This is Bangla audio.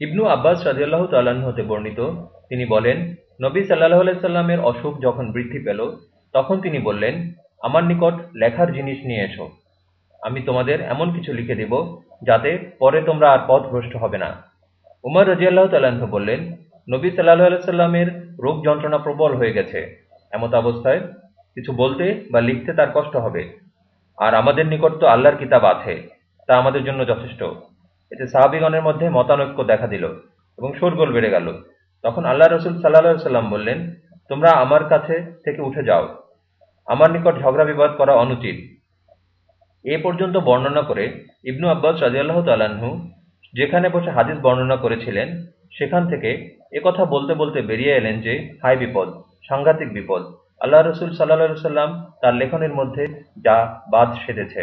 ইবনু আব্বাস রাজিয়াল্লাহ তাল্লাহ্ন হতে বর্ণিত, তিনি বলেন, নবী সাল্লাহ আলাইসাল্লামের অসুখ যখন বৃদ্ধি পেল, তখন তিনি বললেন, আমার নিকট লেখার জিনিস নিয়ে এসো। আমি তোমাদের এমন কিছু লিখে দেব যাতে পরে তোমরা আর পথভ্রষ্ট হবে না। উমর রাজিয়াল্লাহ তাল্লাহ্ন বললেন, নবী সাল্লাহ আলাইসাল্লামের রোগ যন্ত্রণা প্রবল হয়ে গেছে। এমত অবস্থায় কিছু বলতে বা লিখতে তার কষ্ট হবে। আর আমাদের নিকট তো আল্লাহর কিতাব আছে, তা আমাদের জন্য যথেষ্ট। এতে সাহাবিগণের মধ্যে মতানৈক্য দেখা দিল এবং শোরগোল বেড়ে গেল। তখন আল্লাহ রসুল সাল্লাহ সাল্লাম বললেন, তোমরা আমার কাছে থেকে উঠে যাও। আমার নিকট ঝগড়া বিবাদ করা অনুচিত। এ পর্যন্ত বর্ণনা করে ইবনু আব্বাস রাজিয়াল্লাহ তাল্লাহ্ন যেখানে বসে হাদিস বর্ণনা করেছিলেন, সেখান থেকে কথা বলতে বলতে বেরিয়ে এলেন যে, হাই বিপদ, সাংঘাতিক বিপদ। আল্লাহ রসুল সাল্লাহ সাল্লাম তার লেখনের মধ্যে যা বাদ সেধেছে